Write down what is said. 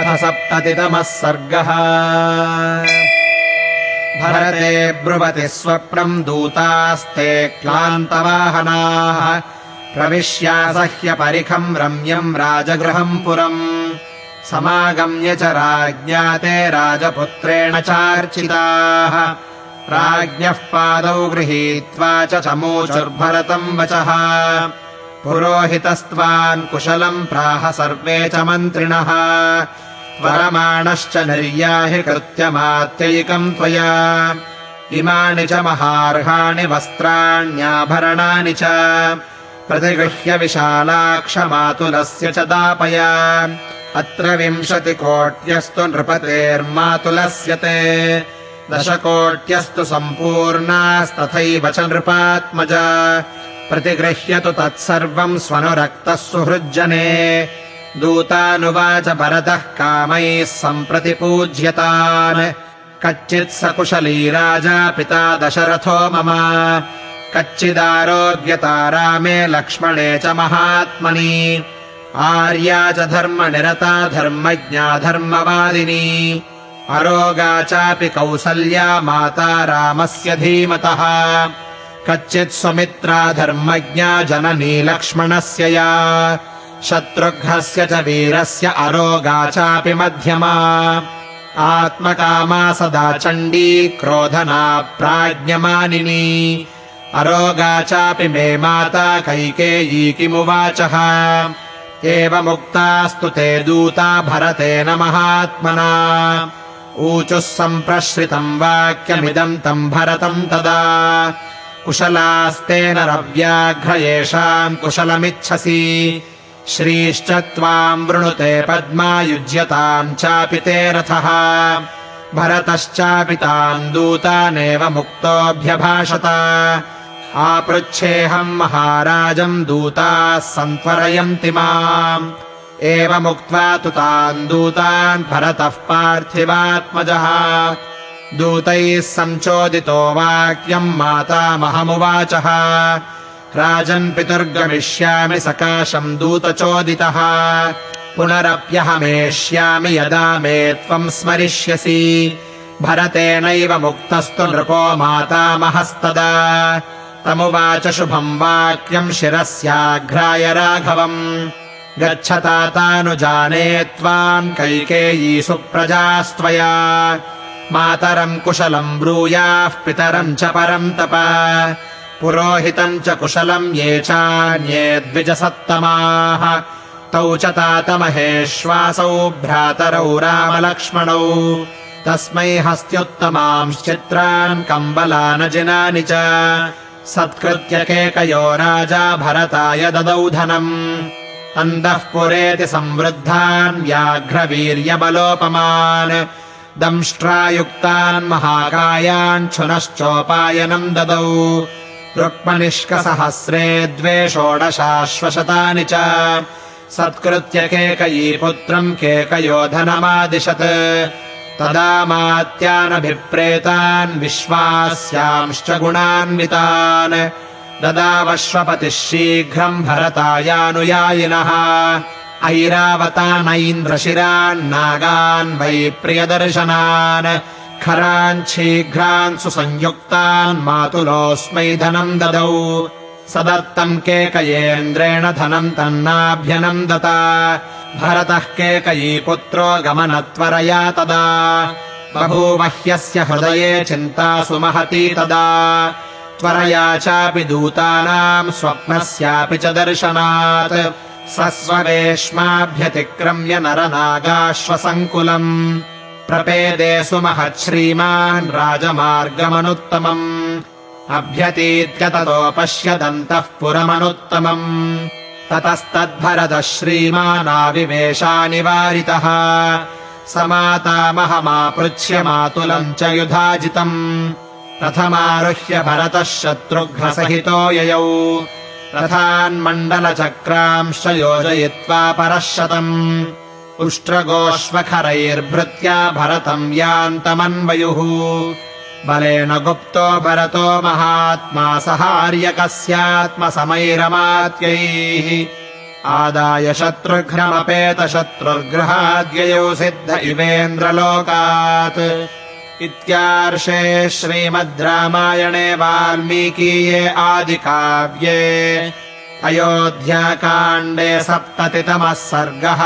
अथ सप्ततितमः सर्गः। भरते ब्रुवति स्वप्नम् दूतास्ते क्लान्तवाहनाः। प्रविश्यासह्य परिखम् रम्यम् राजगृहम् पुरम्। समागम्य च राज्ञाते राजपुत्रेण चार्चिताः। राज्ञः पादौ गृहीत्वा च चमूचुर्भरतम् वचः। पुरोहितस्त्वान् कुशलम् प्राह सर्वे च मन्त्रिणः त्वरमाणश्च निर्याहि कृत्यमात्यैकम् त्वया। इमानि च महार्हाणि वस्त्राण्याभरणानि च। प्रतिगृह्य विशालाक्षमातुलस्य च दापय। अत्र विंशतिकोट्यस्तु नृपतेर्मातुलस्य ते। दशकोट्यस्तु सम्पूर्णास्तथैव च नृपात्मज। प्रतिगृह्यतु तत्सर्वम् स्वनुरक्तः सुहृज्जने दूतानुवाच भरतः कामैः सम्प्रति पूज्यतान्। कच्चित् स कुशली राजा पिता दशरथो मम। कच्चिदारोग्यता रामे लक्ष्मणे च महात्मनि। आर्या च धर्मनिरता धर्मज्ञा धर्मवादिनी। अरोगा चापि कौसल्या माता रामस्य धीमतः। कच्चित् सुमित्रा धर्मज्ञा जननी लक्ष्मणस्य या शत्रुघ्नस्य च वीरस्य अरोगा चापि मध्यमा। आत्मकामा सदा चण्डी क्रोधना प्राज्ञमानिनी। अरोगा चापि मे माता कैकेयी किमुवाचः। एवमुक्तास्तु ते दूता भरतेन महात्मना। ऊचुः सम्प्रश्रितम् वाक्यमिदम् तम् भरतम् तदा। कुशलास्तेन रव्याघ्र येषाम् कुशलमिच्छसि श्रीश्च त्वाम् वृणुते पद्मा युज्यताम् चापि ते रथः। भरतश्चापि ताम् दूतानेव मुक्तोऽभ्यभाषत। आपृच्छेऽहम् महाराजम् दूताः सन्त्वरयन्ति माम्। एवमुक्त्वा तु तान् दूतान् भरतः पार्थिवात्मजः। दूतैः सञ्चोदितो वाक्यम् मातामहमुवाचः राजन् पितुर्गमिष्यामि सकाशम् दूतचोदितः। पुनरप्यहमेष्यामि यदा मे त्वम् स्मरिष्यसि। भरतेनैव मुक्तस्तु नृपो मातामहस्तदा तमुवाच शुभम् वाक्यम् शिरस्याघ्राय राघवम्। गच्छतातानुजाने त्वाम् कैकेयी सुप्रजास्त्वया। मातरम् कुशलम् ब्रूयाः पितरम् च परम् तप पुरोहितम् च कुशलम् ये चान्ये द्विजसत्तमाः। तौ च तातमहेश्वासौ भ्रातरौ रामलक्ष्मणौ। तस्मै हस्त्युत्तमांश्चित्रान् कम्बलानजिनानि च। सत्कृत्य केकयो राजा भरताय ददौ धनम्। अन्तःपुरेति संवृद्धान् व्याघ्रवीर्यबलोपमान्। दंष्ट्रायुक्तान् महाकायान् छुनश्चोपायनम् ददौ रुक्मनिष्कसहस्रे द्वे षोडशाश्वशतानि च। सत्कृत्य केकयी पुत्रम् केकयो धनमादिशत् तदा मात्यानभिप्रेतान् विश्वास्यांश्च गुणान्वितान्। ददावश्वपतिः शीघ्रम् भरतायानुयायिनः। ऐरावतानैन्द्रशिरान्नागान् वै प्रियदर्शनान् खरान् शीघ्रान् सुसंयुक्तान् मातुलोऽस्मै धनम् ददौ। स दत्तम् केकयेन्द्रेण धनम् तन्नाभ्यनम् दता। भरतः केकयी पुत्रो गमनत्वरया तदा। बभूवह्यस्य हृदये चिन्ता सुमहती तदा। त्वरया चापि दूतानाम् स्वप्नस्यापि च दर्शनात्। स स्ववेश्माभ्यतिक्रम्य नरनागाश्वसङ्कुलम् प्रपेदे सुमहच्छ्रीमान् राजमार्गमनुत्तमम्। अभ्यतीत्य ततो पश्यदन्तः पुरमनुत्तमम्। ततस्तद्भरतः श्रीमानाविवेशानिवारितः स मातामहमापृच्छ्य मातुलम् च युधाजितम्। रथमारुह्य भरतः शत्रुघ्नसहितो ययौ। रथान्मण्डलचक्रांश्च योजयित्वा परः शतम् उष्ट्रगोष्वखरैर्भृत्या भरतम् यान्तमन्वयुः। बलेन गुप्तो भरतो महात्मा सहार्यकस्यात्मसमैरमात्यैः आदाय शत्रुघ्नमपेतशत्रुर्गृहाद्ययो सिद्ध इवेन्द्रलोकात्। इत्यार्षे श्रीमद् रामायणे वाल्मीकीये आदिकाव्ये अयोध्याकाण्डे सप्ततितमः सर्गः